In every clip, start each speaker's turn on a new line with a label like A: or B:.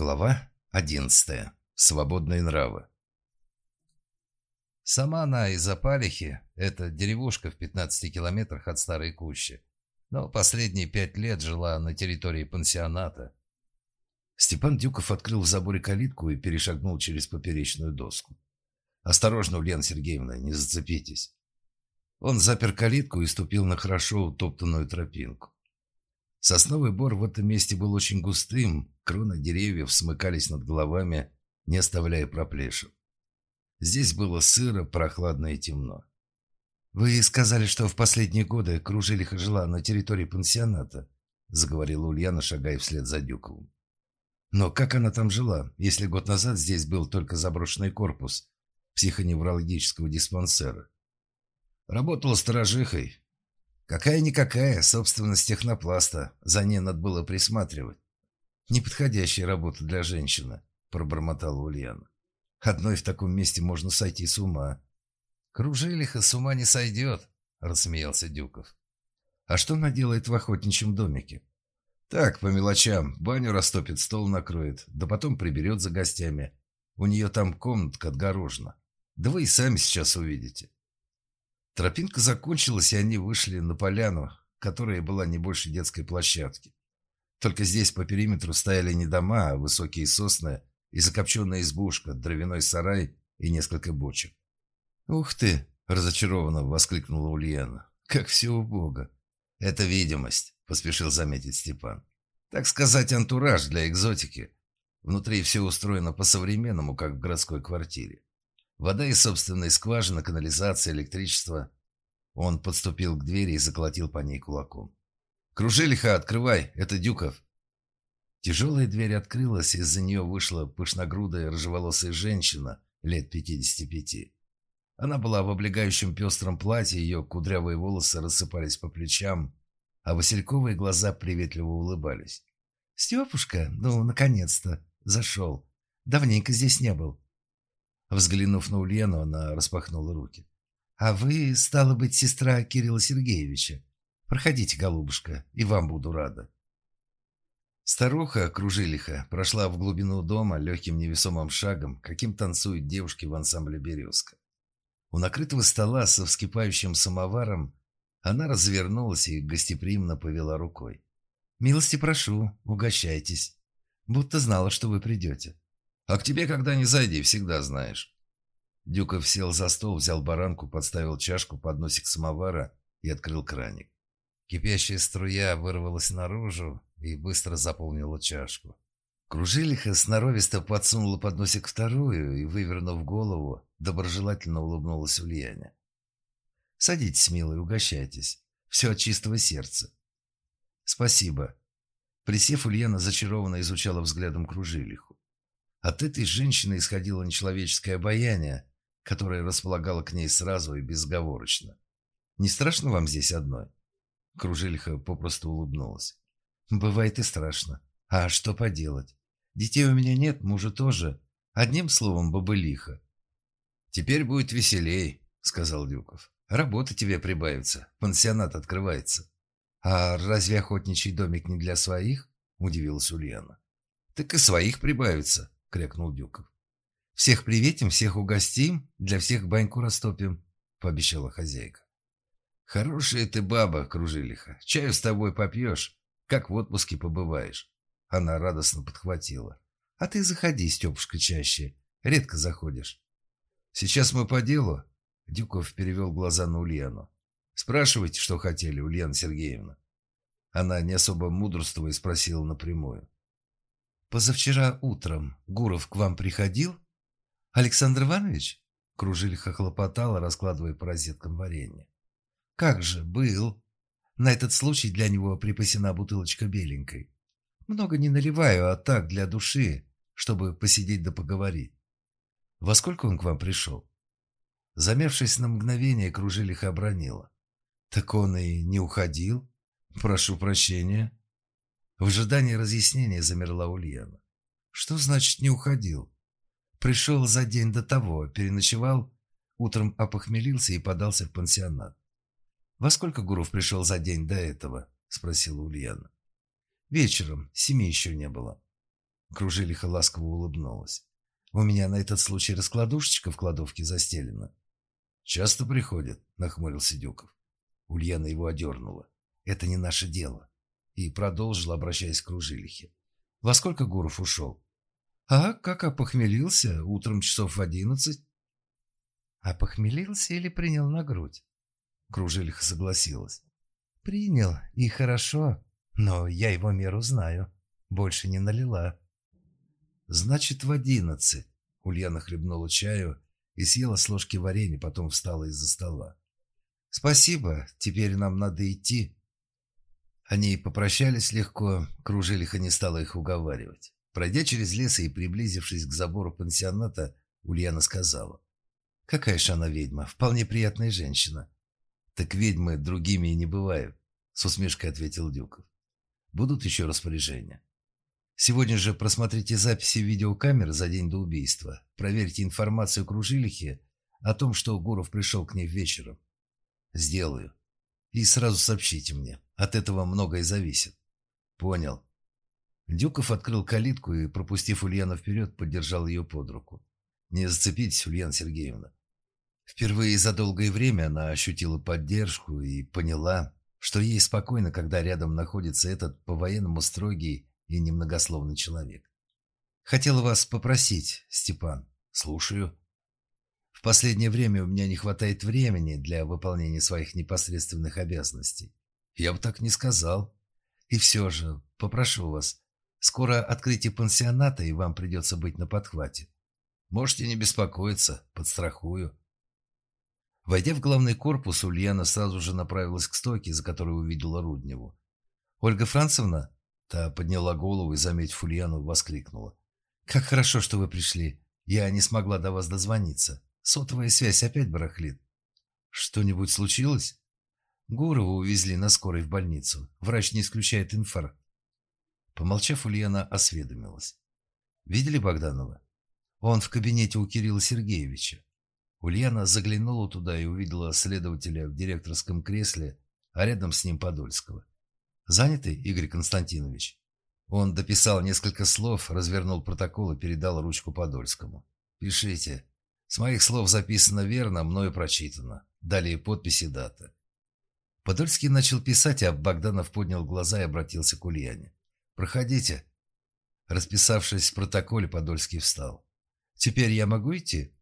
A: Глава 11. Свободные нравы. Сама она из Апалихи – это деревушка в 15 километрах от Старой Кущи, но последние пять лет жила на территории пансионата. Степан Дюков открыл в заборе калитку и перешагнул через поперечную доску. «Осторожно, Ульяна Сергеевна, не зацепитесь». Он запер калитку и ступил на хорошо утоптанную тропинку. Сосновый бор в этом месте был очень густым, кроны деревьев смыкались над головами, не оставляя проплешин. Здесь было сыро, прохладно и темно. «Вы сказали, что в последние годы Кружилиха жила на территории пансионата», заговорила Ульяна, шагая вслед за Дюковым. «Но как она там жила, если год назад здесь был только заброшенный корпус психоневрологического диспансера?» «Работала сторожихой, Какая-никакая собственность технопласта, за ней надо было присматривать. Неподходящая работа для женщины, пробормотала Ульяна. Одной в таком месте можно сойти с ума. Кружилиха с ума не сойдет, рассмеялся Дюков. А что она делает в охотничьем домике? Так, по мелочам, баню растопит, стол накроет, да потом приберет за гостями. У нее там комнатка отгорожена. Да вы и сами сейчас увидите. Тропинка закончилась, и они вышли на поляну, которая была не больше детской площадки. Только здесь по периметру стояли не дома, а высокие сосны и закопченная избушка, дровяной сарай и несколько бочек. «Ух ты!» – разочарованно воскликнула Ульяна. «Как все убого!» «Это видимость», – поспешил заметить Степан. «Так сказать, антураж для экзотики. Внутри все устроено по-современному, как в городской квартире. Вода из собственной скважины, канализация, электричество. Он подступил к двери и заколотил по ней кулаком. «Кружилиха, открывай! Это Дюков!» Тяжелая дверь открылась, и из-за нее вышла пышногрудая рыжеволосая женщина лет 55. Она была в облегающем пестром платье, ее кудрявые волосы рассыпались по плечам, а васильковые глаза приветливо улыбались. «Степушка, ну, наконец-то, зашел. Давненько здесь не был. Взглянув на Ульяну, она распахнула руки. «А вы, стало быть, сестра Кирилла Сергеевича. Проходите, голубушка, и вам буду рада». Старуха, кружилиха, прошла в глубину дома легким невесомым шагом, каким танцуют девушки в ансамбле «Березка». У накрытого стола со вскипающим самоваром она развернулась и гостеприимно повела рукой. «Милости прошу, угощайтесь. Будто знала, что вы придете». А к тебе, когда не зайди, всегда знаешь. Дюков сел за стол, взял баранку, подставил чашку под носик самовара и открыл краник. Кипящая струя вырвалась наружу и быстро заполнила чашку. Кружилиха сноровисто подсунула под носик вторую и, вывернув голову, доброжелательно улыбнулась Ульяне. «Садитесь, милый, угощайтесь. Все от чистого сердца». «Спасибо». Присев, Ульяна зачарованно изучала взглядом Кружилиху. От этой женщины исходило нечеловеческое обаяние, которое располагало к ней сразу и безговорочно. «Не страшно вам здесь одной?» Кружильха попросту улыбнулась. «Бывает и страшно. А что поделать? Детей у меня нет, мужа тоже. Одним словом, бабылиха». «Теперь будет веселей», — сказал Дюков. «Работа тебе прибавится, пансионат открывается». «А разве охотничий домик не для своих?» — удивилась Ульяна. «Так и своих прибавится», — крякнул Дюков. «Всех приветим, всех угостим, для всех баньку растопим», — пообещала хозяйка. «Хорошая ты баба, Кружилиха. Чаю с тобой попьешь, как в отпуске побываешь». Она радостно подхватила. «А ты заходи, Степушка, чаще. Редко заходишь». «Сейчас мы по делу?» Дюков перевел глаза на Ульяну. «Спрашивайте, что хотели, Ульяна Сергеевна». Она не особо мудрствуя спросила напрямую. «Позавчера утром Гуров к вам приходил?» «Александр Иванович?» Кружильха хлопотала, раскладывая по розеткам варенье. «Как же, был. На этот случай для него припасена бутылочка беленькой. Много не наливаю, а так, для души, чтобы посидеть да поговорить. Во сколько он к вам пришел?» Замявшись на мгновение, Кружилиха обронила. «Так он и не уходил? Прошу прощения». В ожидании разъяснения замерла Ульяна. Что значит не уходил? Пришел за день до того, переночевал, утром опохмелился и подался в пансионат. «Во сколько Гуров пришел за день до этого?» – спросила Ульяна. «Вечером, семи еще не было».
B: Кружилиха ласково улыбнулась. «У меня на этот случай раскладушечка в кладовке застелена».
A: «Часто приходят?» – нахмурился Дюков.
B: Ульяна его одернула. «Это не наше дело». И продолжила, обращаясь к Кружилихе. «Во сколько Гуров ушел?» «А, как опохмелился? Утром часов в одиннадцать». «Опохмелился или принял на грудь?» Кружилиха согласилась. «Принял, и хорошо, но я его меру знаю. Больше не налила».
A: «Значит, в одиннадцать». Ульяна хлебнула чаю и съела с ложки варенья, потом встала из-за стола. «Спасибо, теперь нам надо идти». Они попрощались легко, Кружилиха не стала их уговаривать. Пройдя через лес и приблизившись к забору пансионата, Ульяна сказала. «Какая же она ведьма, вполне приятная женщина». «Так ведьмы другими и не бывают», — с усмешкой ответил Дюков. «Будут еще распоряжения». Сегодня же просмотрите записи видеокамер за день до убийства. Проверьте информацию Кружилихе о том, что Гуров пришел к ней вечером. Сделаю. И сразу сообщите мне. От этого многое зависит. Понял. Дюков открыл калитку и, пропустив Ульяну вперед, поддержал ее под руку. Не зацепитесь, Ульяна Сергеевна. Впервые за долгое время она ощутила поддержку и поняла, что ей спокойно, когда рядом находится этот по-военному строгий и немногословный человек. Хотел вас попросить, Степан. Слушаю. В последнее время у меня не хватает времени для выполнения своих непосредственных обязанностей. Я бы так не сказал. И все же, попрошу вас, скоро открытие пансионата, и вам придется быть на подхвате. Можете не беспокоиться, подстрахую. Войдя в главный корпус, Ульяна сразу же направилась к стойке, за которой увидела Рудневу. «Ольга Францевна?» Та подняла голову и, заметив Ульяну, воскликнула. «Как хорошо, что вы пришли. Я не смогла до вас дозвониться. Сотовая связь опять барахлит». «Что-нибудь случилось?» Гурова увезли на скорой в больницу. Врач не исключает инфаркт. Помолчав, Ульяна осведомилась. «Видели Богданова?» «Он в кабинете у Кирилла Сергеевича». Ульяна заглянула туда и увидела следователя в директорском кресле, а рядом с ним Подольского. Занятый, Игорь Константинович?» Он дописал несколько слов, развернул протокол и передал ручку Подольскому. «Пишите. С моих слов записано верно, мною прочитано. Далее подписи дата». Подольский начал писать, а Богданов поднял глаза и обратился к Ульяне. «Проходите». Расписавшись в протоколе, Подольский встал. «Теперь я могу идти?»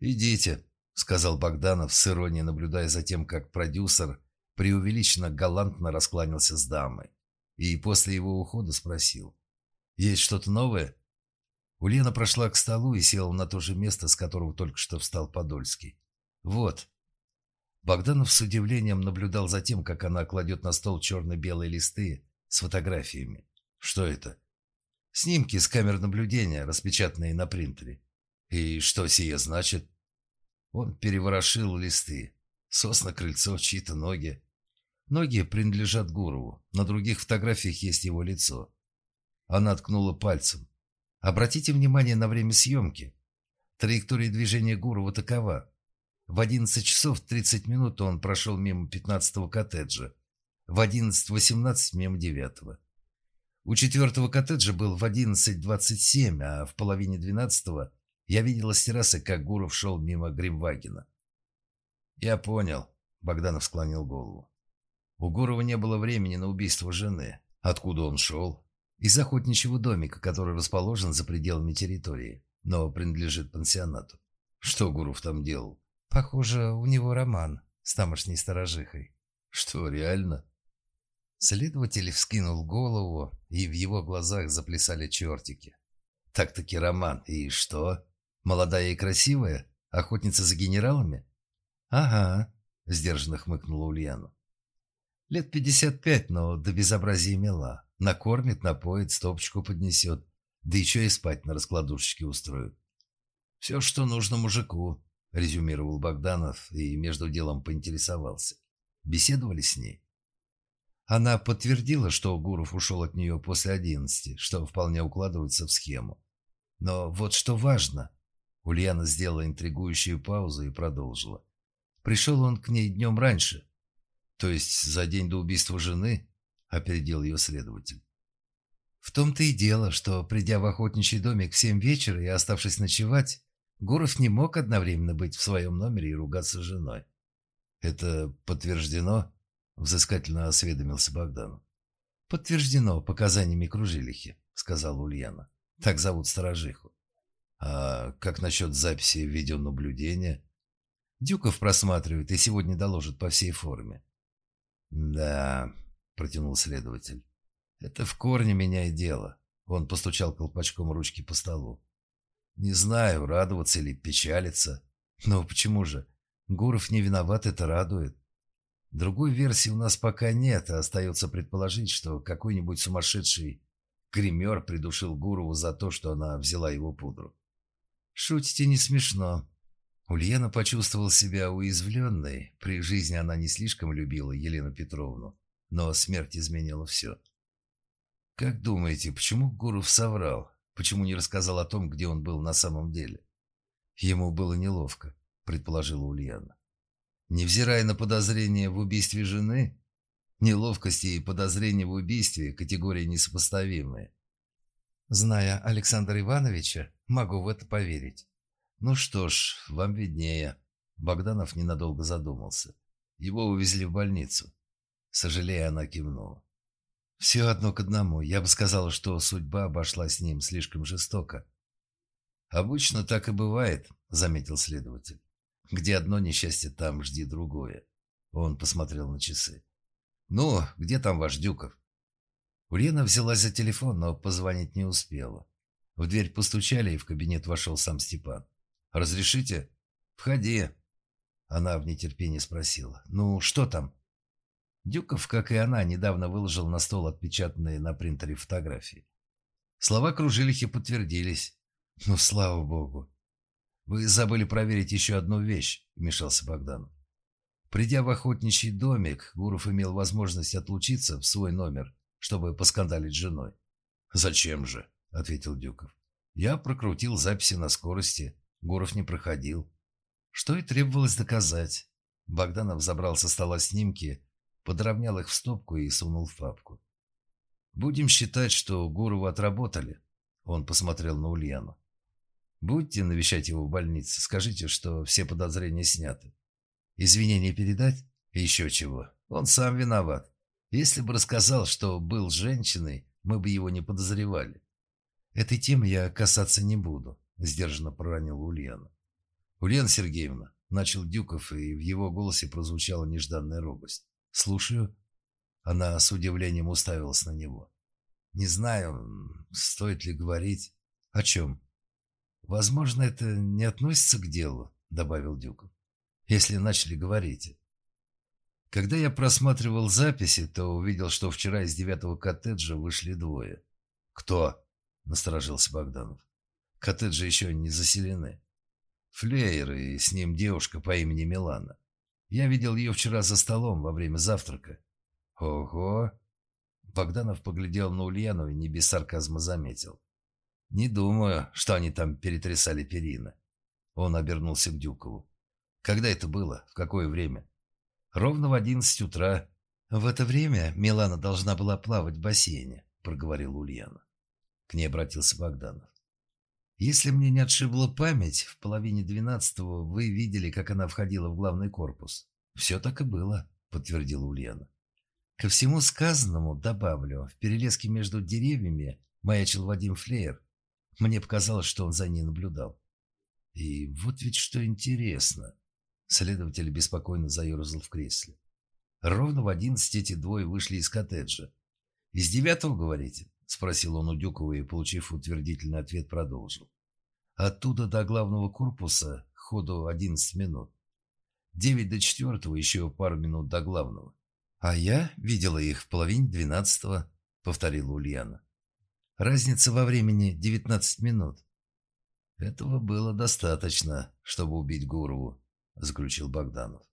A: «Идите», — сказал Богданов с иронией, наблюдая за тем, как продюсер преувеличенно галантно раскланялся с дамой и после его ухода спросил. «Есть что-то новое?» Ульяна прошла к столу и села на то же место, с которого только что встал Подольский. «Вот». Богданов с удивлением наблюдал за тем, как она кладет на стол черно-белые листы с фотографиями. «Что это?» «Снимки с камер наблюдения, распечатанные на принтере». «И что сие значит?» Он переворошил листы. Сосна, крыльцо, чьи-то ноги. Ноги принадлежат Гурову. На других фотографиях есть его лицо. Она ткнула пальцем. Обратите внимание на время съемки. Траектория движения Гурова такова. В 11 часов 30 минут он прошел мимо 15-го коттеджа. В 11.18 мимо 9-го. У четвертого коттеджа был в 11.27, а в половине 12-го я видела с террасы, как Гуров шел мимо Гримвагена. «Я понял», — Богданов склонил голову. У Гурова не было времени на убийство жены. Откуда он шел? Из охотничьего домика, который расположен за пределами территории, но принадлежит пансионату. Что Гуров там делал? Похоже, у него роман с тамошней сторожихой. Что, реально? Следователь вскинул голову, и в его глазах заплясали чертики. Так-таки роман. И что? Молодая и красивая? Охотница за генералами? «Ага», — сдержанно хмыкнула Ульяна. «Лет пятьдесят пять, но до безобразия мила. Накормит, напоит, стопочку поднесет, да еще и спать на раскладушечке устроит». «Все, что нужно мужику», — резюмировал Богданов и между делом поинтересовался. «Беседовали с ней?» Она подтвердила, что Гуров ушел от нее после одиннадцати, что вполне укладывается в схему. Но вот что важно. Ульяна сделала интригующую паузу и продолжила. Пришел он к ней днем раньше. То есть за день до убийства жены, опередил ее следователь.
B: В том-то и дело, что, придя в охотничий домик в семь вечера и оставшись ночевать, Гуров не мог одновременно быть в своем номере и ругаться с женой.
A: «Это подтверждено?» – взыскательно осведомился Богдан.
B: «Подтверждено показаниями Кружилихи», – сказала Ульяна. «Так зовут сторожиху».
A: «А как насчет записи видеонаблюдения?»
B: «Дюков просматривает и сегодня доложит по всей форме».
A: «Да», – протянул следователь.
B: «Это в корне меняет дело». Он постучал колпачком ручки по столу.
A: «Не знаю, радоваться или печалиться.
B: Но почему же? Гуров не виноват, это радует. Другой версии у нас пока нет, а остается предположить, что какой-нибудь сумасшедший гример придушил Гурову за то, что она взяла его пудру. Шутите не смешно. Ульяна почувствовала себя уязвленной. При жизни она не слишком любила Елену Петровну, но смерть изменила все. Как думаете, почему Гуров соврал? Почему не рассказал о том, где он был на самом деле? Ему было неловко, предположила Ульяна. Невзирая на подозрения в убийстве жены, неловкости и подозрения в убийстве – категории несопоставимые. Зная Александра Ивановича, могу в это поверить. Ну что ж, вам виднее. Богданов ненадолго задумался. Его увезли в больницу. Сожалея, она кивнула. Все одно к одному. Я бы сказала, что судьба обошла с ним слишком жестоко. Обычно так и бывает, заметил следователь. Где одно несчастье, там жди другое. Он посмотрел на часы. «Ну, где там ваш Дюков?» Ульяна взялась за телефон, но позвонить не успела. В дверь постучали, и в кабинет вошел сам Степан. «Разрешите?» «Входи». Она в нетерпении спросила. «Ну, что там?» Дюков, как и она, недавно выложил на стол отпечатанные на принтере фотографии. Слова Кружилихи подтвердились. «Ну, слава богу!» «Вы забыли проверить еще одну вещь», — вмешался Богдан. Придя в охотничий домик, Гуров имел возможность отлучиться в свой номер, чтобы поскандалить с женой.
A: «Зачем же?»
B: — ответил Дюков. «Я прокрутил записи на скорости. Гуров не проходил. Что и требовалось доказать». Богданов забрал со стола снимки, подровнял их в стопку и сунул в папку. «Будем считать, что Гурова отработали». Он посмотрел на Ульяну. Будете навещать его в больнице, скажите, что все подозрения сняты. Извинения передать? Еще чего. Он сам виноват. Если бы рассказал, что был женщиной, мы бы его не подозревали. Этой темы я касаться не буду, сдержанно проронила Ульяна. Ульяна Сергеевна, начал Дюков, и в его голосе прозвучала нежданная робость. Слушаю. Она с удивлением уставилась на него. Не знаю, стоит ли говорить. О чем? «Возможно, это не относится к делу», — добавил Дюков. «Если начали говорить». Когда я просматривал записи, то увидел, что вчера из девятого коттеджа вышли двое.
A: «Кто?»
B: — насторожился Богданов. «Коттеджи еще не заселены. Флеер и с ним девушка по имени Милана. Я видел ее вчера за столом во время завтрака».
A: «Ого!»
B: Богданов поглядел на Ульяну и не без сарказма заметил. «Не думаю, что они там перетрясали перина». Он обернулся к Дюкову. «Когда это было? В какое время?» «Ровно в одиннадцать утра». «В это время Милана должна была плавать в бассейне», — проговорила Ульяна. К ней обратился Богданов. «Если мне не отшибла память, в половине двенадцатого вы видели, как она входила в главный корпус». «Все так и было», — подтвердила Ульяна. «Ко всему сказанному добавлю, в перелеске между деревьями маячил Вадим Флеер. Мне показалось, что он за ней наблюдал. И вот ведь что интересно. Следователь беспокойно заерзал в кресле. Ровно в одиннадцать эти двое вышли из коттеджа. «Из девятого, говорите?» – спросил он у Дюкова и, получив утвердительный ответ, продолжил. «Оттуда до главного корпуса ходу одиннадцать минут. Девять до четвертого, еще пару минут до главного. А я видела их в половине двенадцатого», – повторила Ульяна. Разница во времени 19 минут. Этого было достаточно, чтобы убить Гурову, заключил Богданов.